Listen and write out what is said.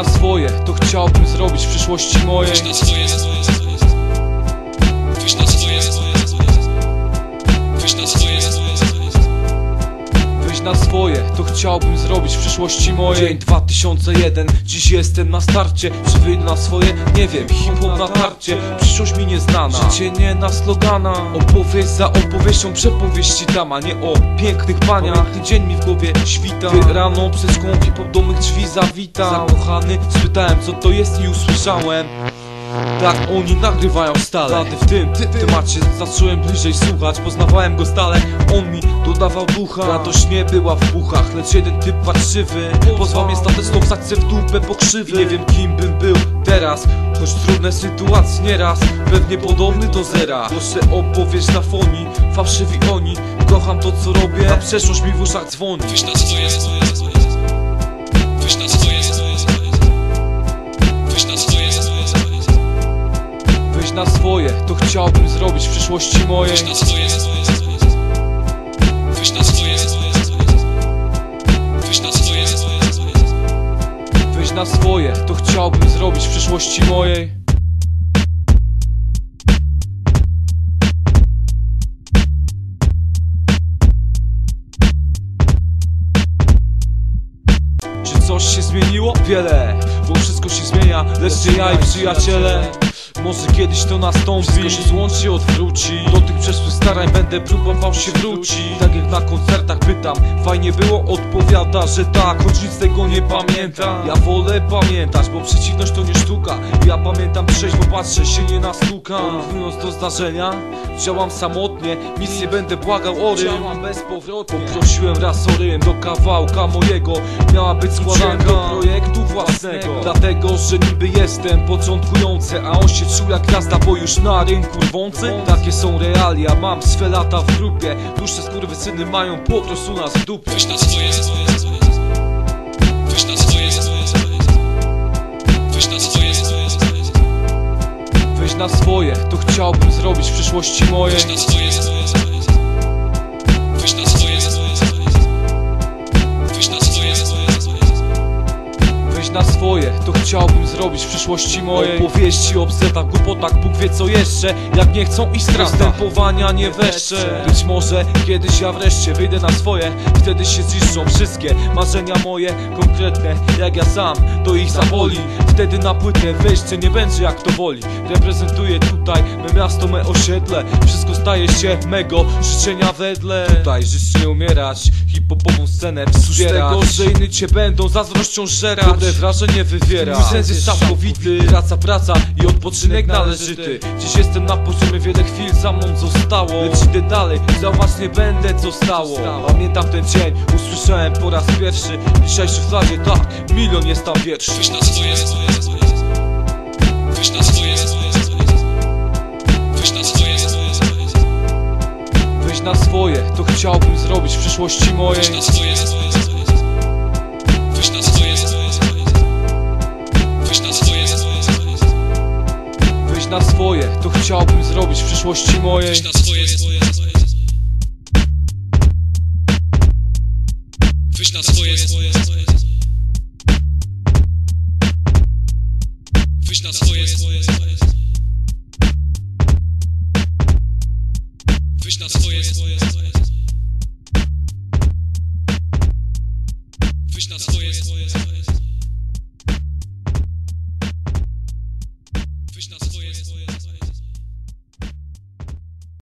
Na swoje, to chciałbym zrobić w przyszłości mojej chciałbym zrobić w przyszłości mojej Dzień 2001, dziś jestem na starcie. Czy wyjdę na swoje? Nie wiem, hip-hop na tarcie. Przyszłość mi nieznana, życie nie na slogana. Opowieść za opowieścią, przepowieści dama Nie o pięknych paniach, dzień mi w głowie świta. Gdy rano przez szkło hip-hop do mych drzwi zawita. Zakochany, spytałem co to jest i usłyszałem tak oni nagrywają stale. Rady w tym ty, temacie zacząłem bliżej słuchać. Poznawałem go stale, on mi dodawał ducha. Radość nie była w buchach, lecz jeden typ patrzywy Pozwał mnie stateczną sakcję w dupę pokrzywy. Nie wiem kim bym był teraz Choć trudne sytuacje nieraz. Pewnie podobny do zera. Głoszę opowieść na fonii Fałszywi oni. Kocham to co robię. A przeszłość mi w uszach dzwoni. Wyjść na swoje, swoje, swoje. Wyjść na swoje, swoje, swoje. Wyjść na swoje, swoje, swoje. Wyjść na swoje, to chciałbym zrobić w przyszłości mojej Wyjść na swoje. Wyjść na swoje. Wyjść na swoje. Wyjść na swoje, to chciałbym zrobić w przyszłości mojej Czy coś się zmieniło? Wiele, bo wszystko się zmienia, lecz ja i przyjaciele może kiedyś to nastąpi. Wszystko się złączy, odwróci. Do tych przeszłych starań będę próbował się wrócić. Tak jak na koncertach pytam Fajnie było, odpowiada, że tak Choć nic z tego nie pamiętam Ja wolę pamiętać, bo przeciwność to nie sztuka. Ja pamiętam trzeźwo, patrzę się nie nastukam Porównując do zdarzenia Działam samotnie, nic nie będę błagał o rym. Działam bezpowrotnie. Poprosiłem raz o rym do kawałka mojego Miała być składanka do projektu własnego. Dlatego, że niby jestem początkujący A on się czuł jak gwiazda, bo już na rynku rwący Takie są realia, mam swe lata w grupie Dłuższe skurwysyny mają po prostu nas w dupie Wyjść na swoje, swoje, swoje. Wyjść na swoje. Wyjść na swoje. Wyjść na swoje, to chciałbym zrobić w przyszłości mojej Wyjść na swoje, chciałbym zrobić w przyszłości mojej. Opowieści o bzdetach, głupotach, Bóg wie co jeszcze. Jak nie chcą i strata. Postępowania nie weszcze. Być może kiedyś ja wreszcie wyjdę na swoje. Wtedy się ziszczą wszystkie marzenia moje Konkretne, jak ja sam, to ich zaboli. Wtedy na płytę wejście nie będzie jak to woli. Reprezentuję tutaj me miasto, me osiedle. Wszystko staje się mego, życzenia wedle. Tutaj życz nie umierać, hip-hopową scenę wspierać. tego, że inni cię będą zazdrością żerać. Dobre wrażenie wywiera Sens jest całkowity Praca, praca i odpoczynek należyty. Dziś jestem na poziomie, wiele chwil za mną zostało. Lecz idę dalej, zauważ nie będę co stało Pamiętam ten dzień, usłyszałem po raz pierwszy. Dzisiaj w szufladzie, tak, milion jest tam wierszy. Wyjść na swoje. Wyjść na swoje. Wyjść na swoje, to chciałbym zrobić w przyszłości mojej. Wyjść na swoje. Wyjść na swoje, na swoje, to chciałbym zrobić w przyszłości mojej Wyjść na swoje. Wyjść na swoje. Wyjść na swoje. Wyjść na swoje.